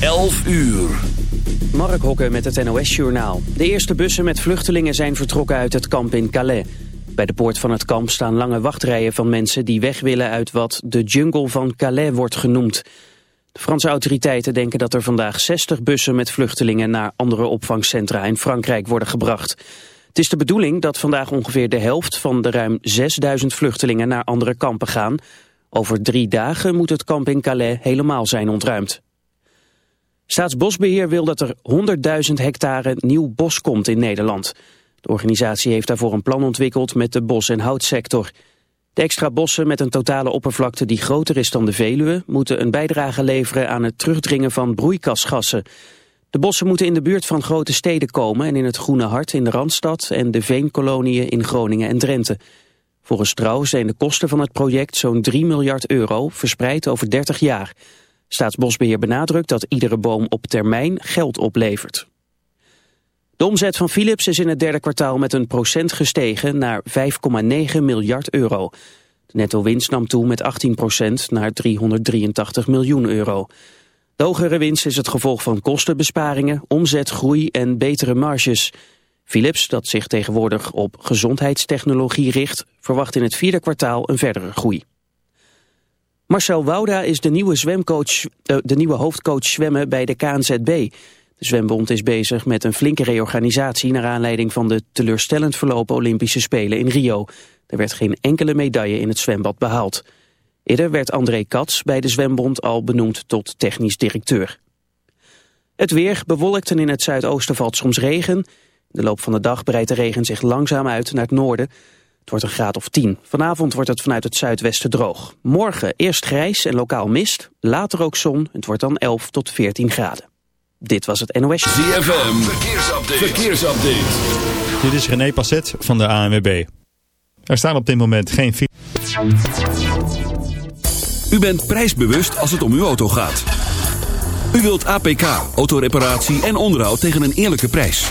11 uur. Mark Hokke met het NOS-journaal. De eerste bussen met vluchtelingen zijn vertrokken uit het kamp in Calais. Bij de poort van het kamp staan lange wachtrijen van mensen die weg willen uit wat de jungle van Calais wordt genoemd. De Franse autoriteiten denken dat er vandaag 60 bussen met vluchtelingen naar andere opvangcentra in Frankrijk worden gebracht. Het is de bedoeling dat vandaag ongeveer de helft van de ruim 6000 vluchtelingen naar andere kampen gaan. Over drie dagen moet het kamp in Calais helemaal zijn ontruimd. Staatsbosbeheer wil dat er 100.000 hectare nieuw bos komt in Nederland. De organisatie heeft daarvoor een plan ontwikkeld met de bos- en houtsector. De extra bossen met een totale oppervlakte die groter is dan de Veluwe... moeten een bijdrage leveren aan het terugdringen van broeikasgassen. De bossen moeten in de buurt van grote steden komen... en in het Groene Hart in de Randstad en de veenkoloniën in Groningen en Drenthe. Volgens Trouw zijn de kosten van het project zo'n 3 miljard euro... verspreid over 30 jaar... Staatsbosbeheer benadrukt dat iedere boom op termijn geld oplevert. De omzet van Philips is in het derde kwartaal met een procent gestegen naar 5,9 miljard euro. De netto-winst nam toe met 18 procent naar 383 miljoen euro. De hogere winst is het gevolg van kostenbesparingen, omzetgroei en betere marges. Philips, dat zich tegenwoordig op gezondheidstechnologie richt, verwacht in het vierde kwartaal een verdere groei. Marcel Wouda is de nieuwe, zwemcoach, eh, de nieuwe hoofdcoach zwemmen bij de KNZB. De zwembond is bezig met een flinke reorganisatie... naar aanleiding van de teleurstellend verlopen Olympische Spelen in Rio. Er werd geen enkele medaille in het zwembad behaald. Eerder werd André Katz bij de zwembond al benoemd tot technisch directeur. Het weer bewolkt en in het zuidoosten valt soms regen. In de loop van de dag breidt de regen zich langzaam uit naar het noorden... Het wordt een graad of 10. Vanavond wordt het vanuit het zuidwesten droog. Morgen eerst grijs en lokaal mist, later ook zon. Het wordt dan 11 tot 14 graden. Dit was het NOS. ZFM, verkeersupdate. verkeersupdate. Dit is René Passet van de ANWB. Er staan op dit moment geen... U bent prijsbewust als het om uw auto gaat. U wilt APK, autoreparatie en onderhoud tegen een eerlijke prijs.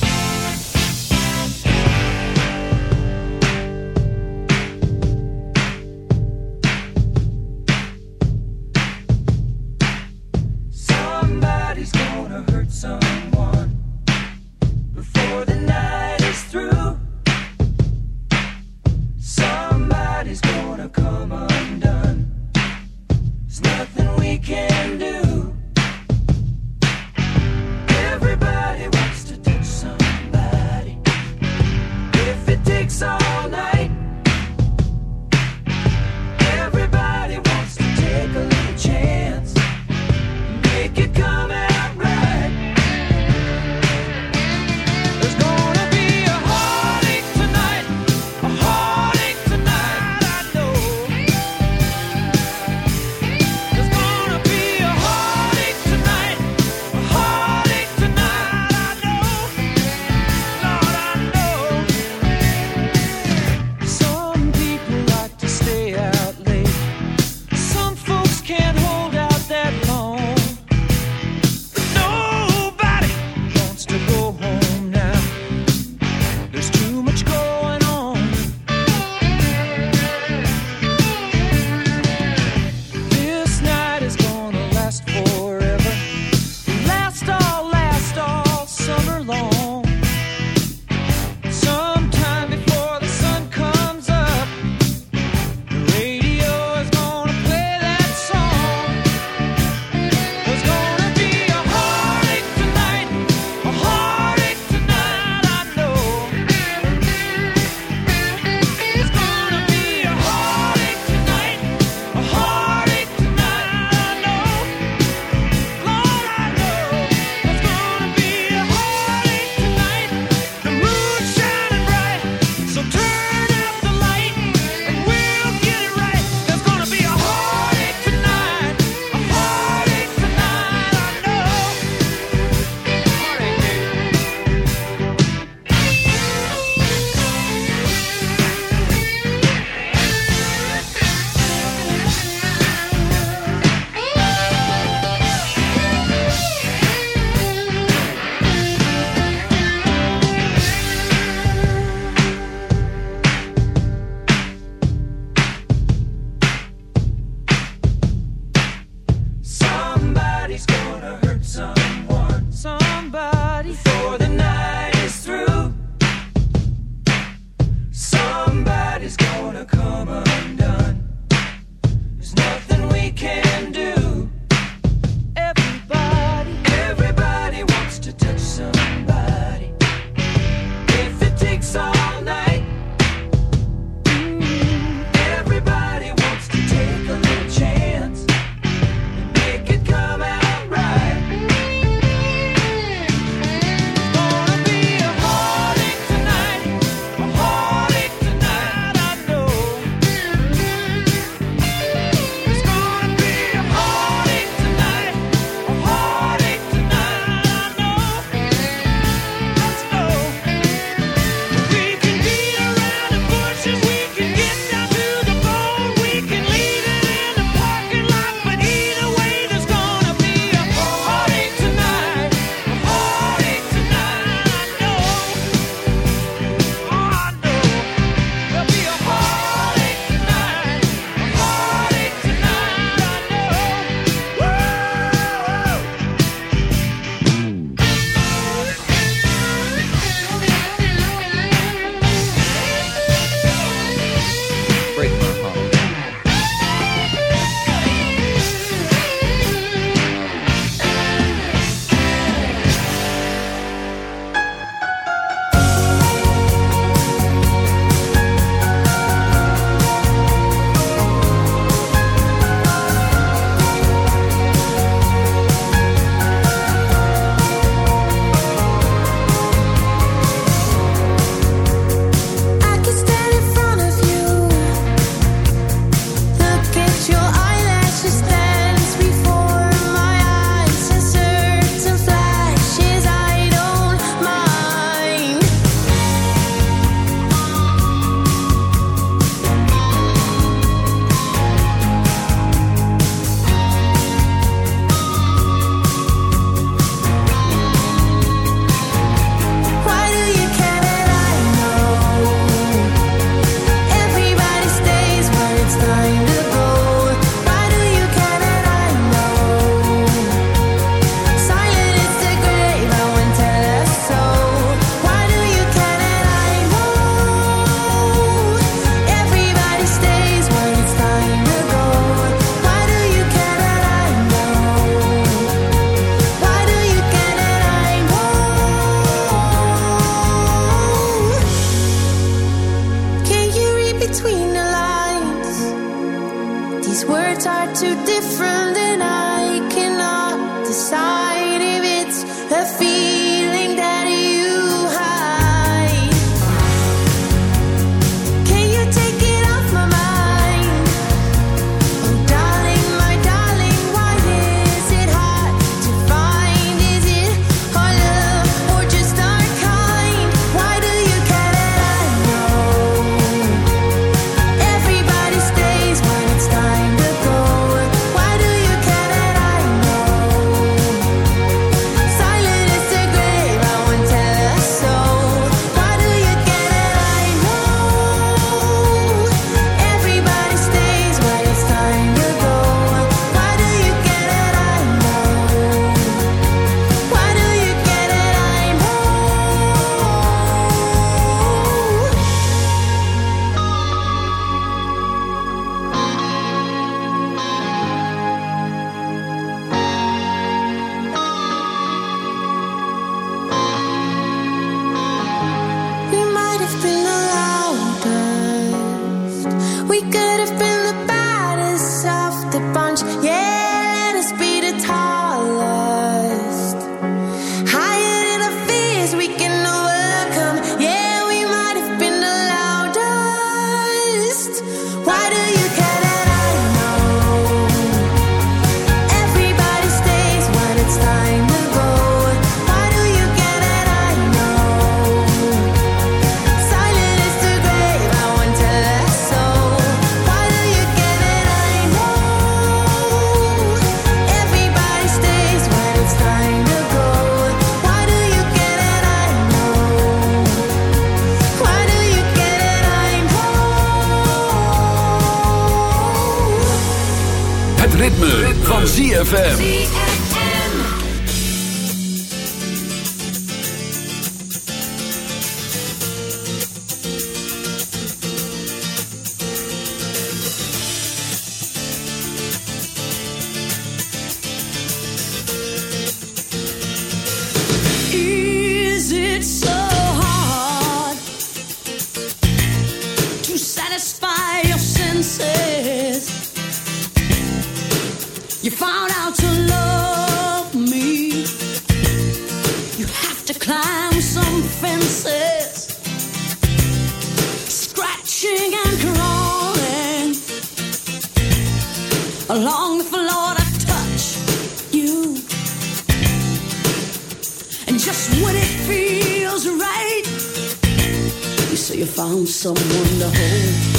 Found someone to hold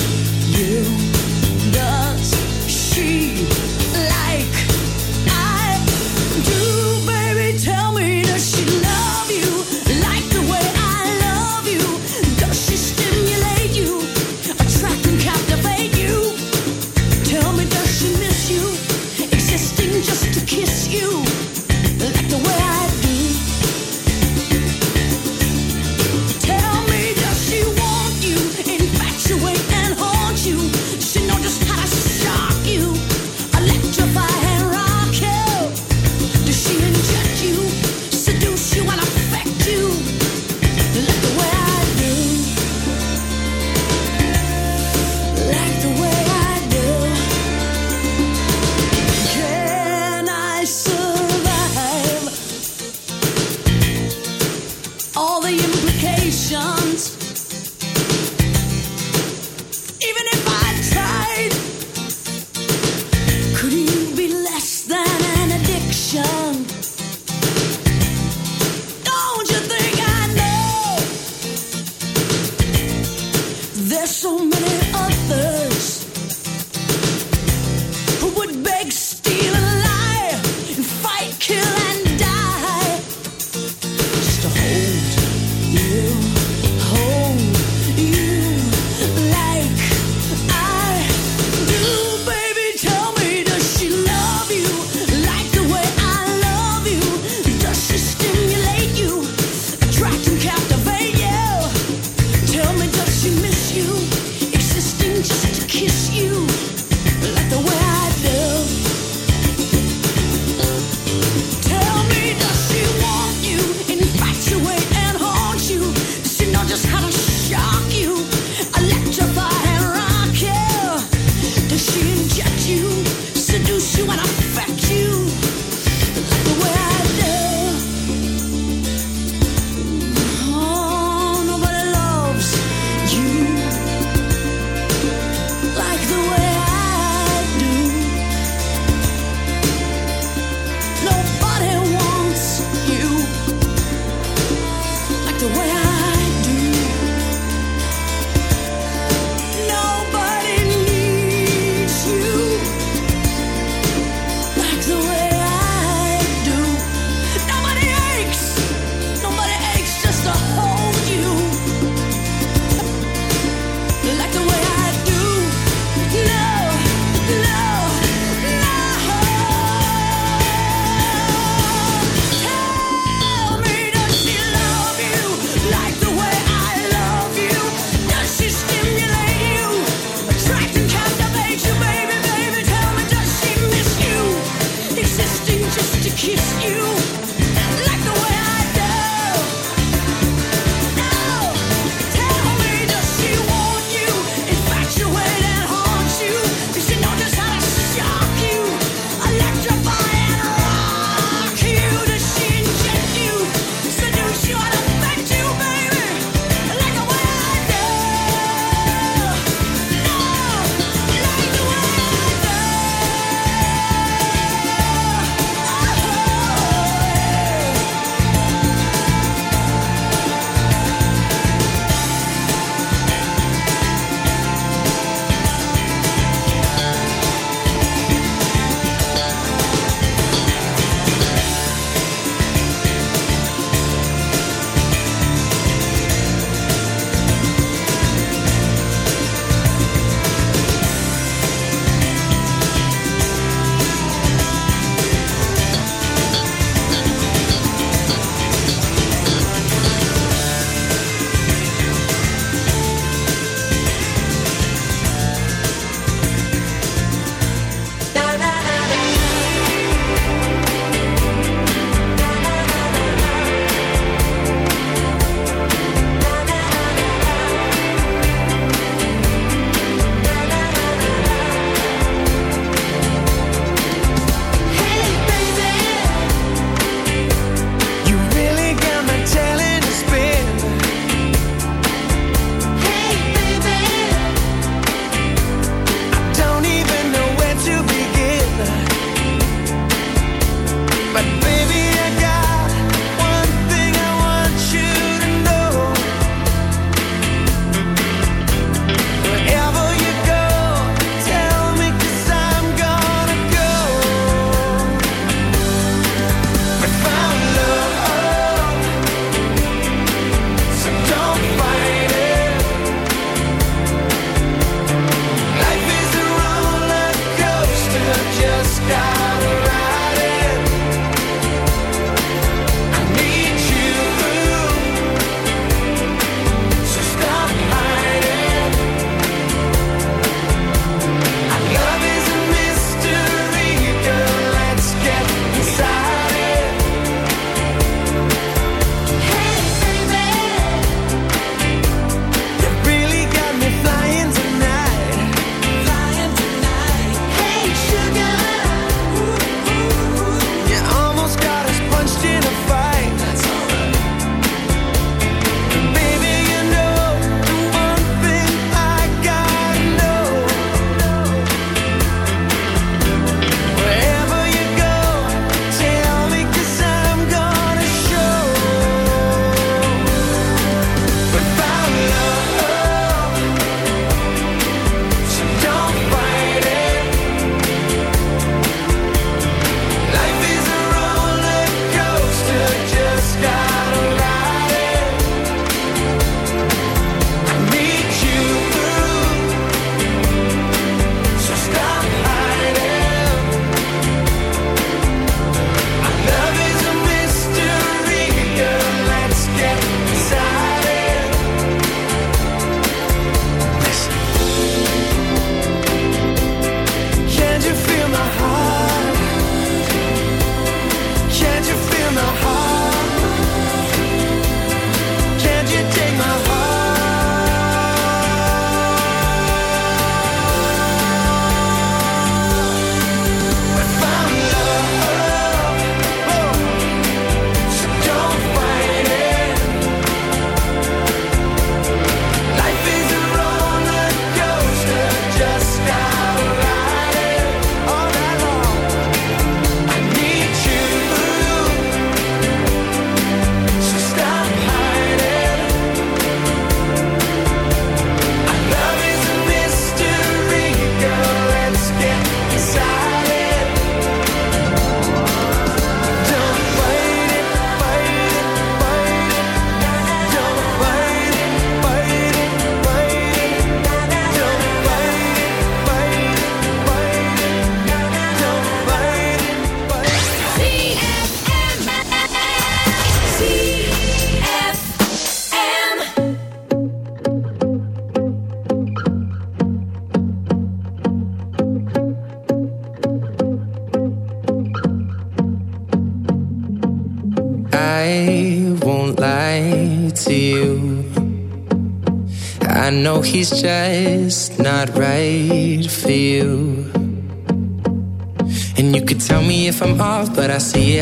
so many others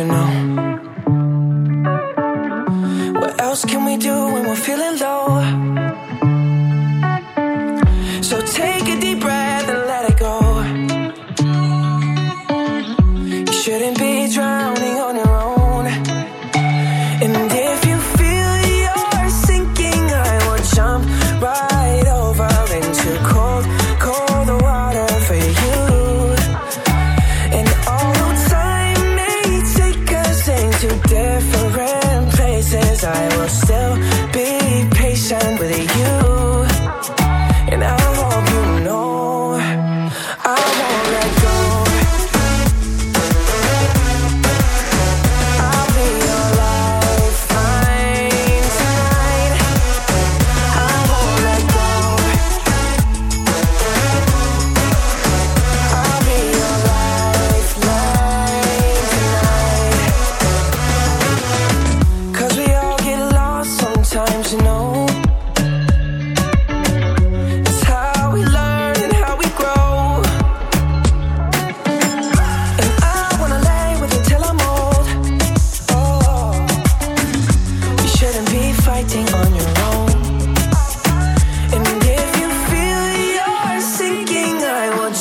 you know.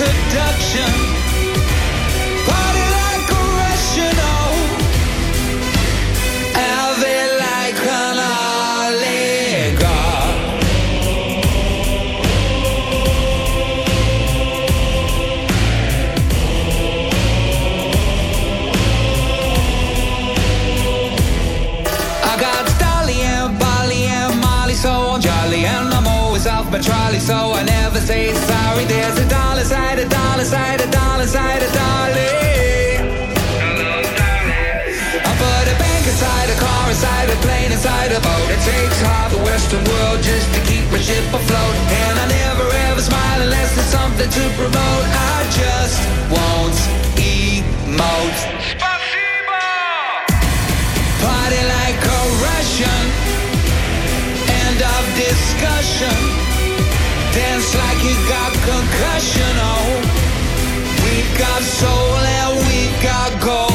Seduction. Party like a like an oligarch. I got and and Molly, so I'm jolly and I'm always off my trolley, so I never say sorry. There's side, a a dolly. I put a bank inside a car, inside a plane, inside a boat. It takes half the Western world just to keep my ship afloat, and I never ever smile unless there's something to promote. I just won't emote. Party like a Russian. End of discussion. Dance like you got concussion. Oh, we got soul and we got gold.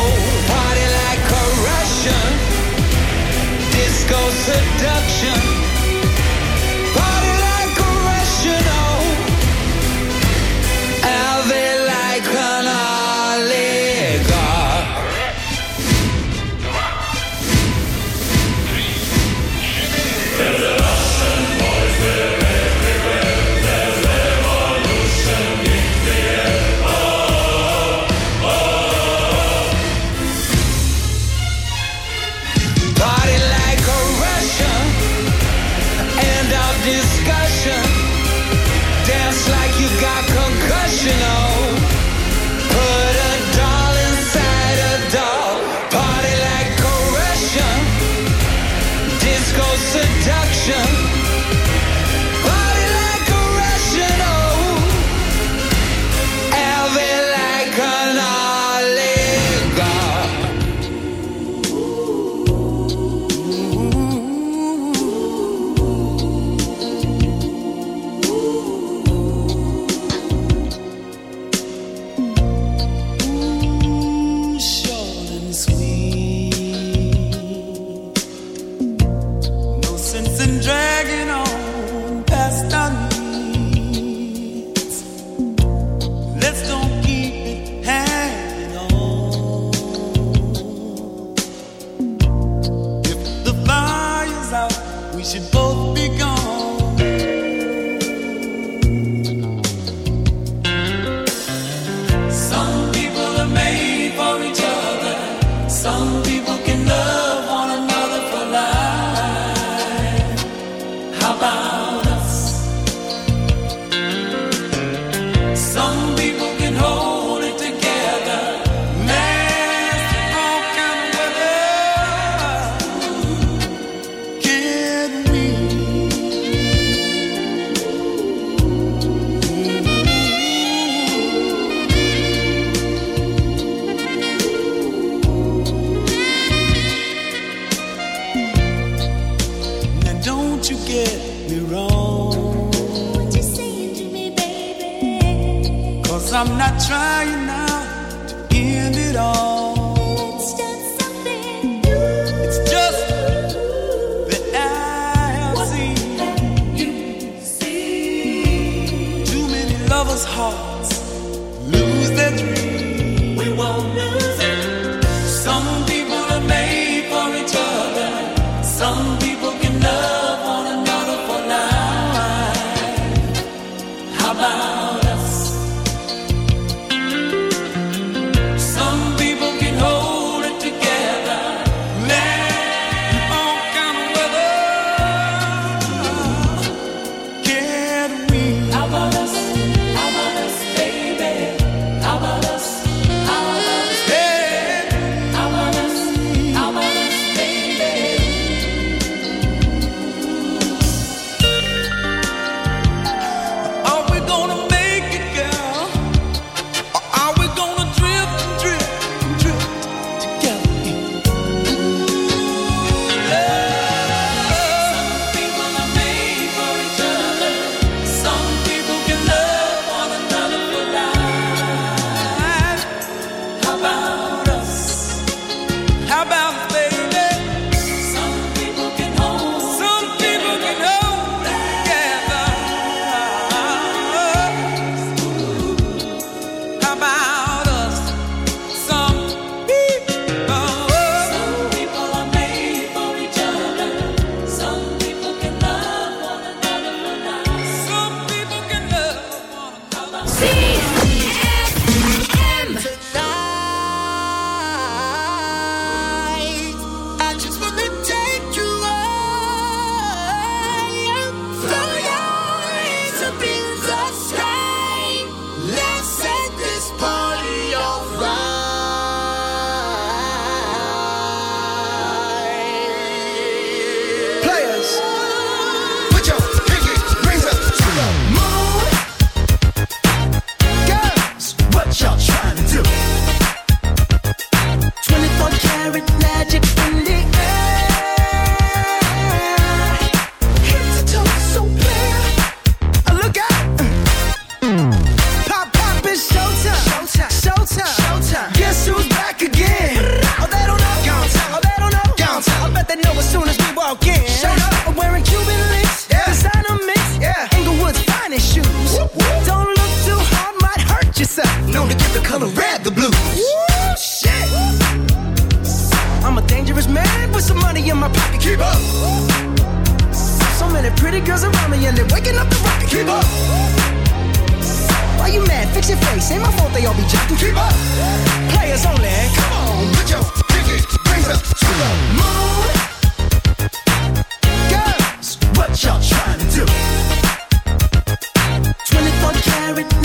married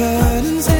curtains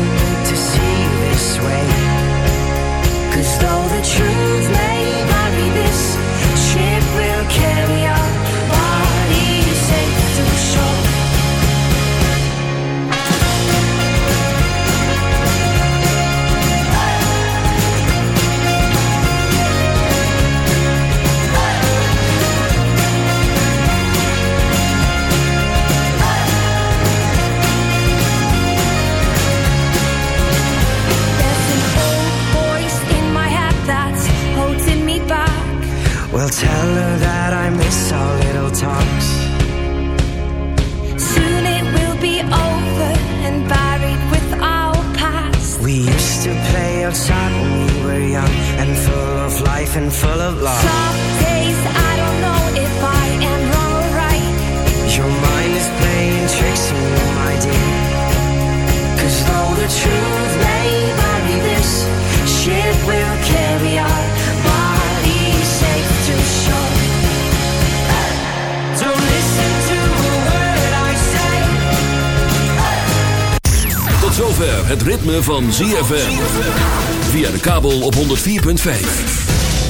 life and full of love. Some days I don't know if I am wrong or right. Your mind is playing tricks on you, my dear. Cause though the truth may vary, this ship will carry our bodies safe to shore. Don't listen to a word I say. Tot zover het ritme van ZFM. Via de kabel op 104.5.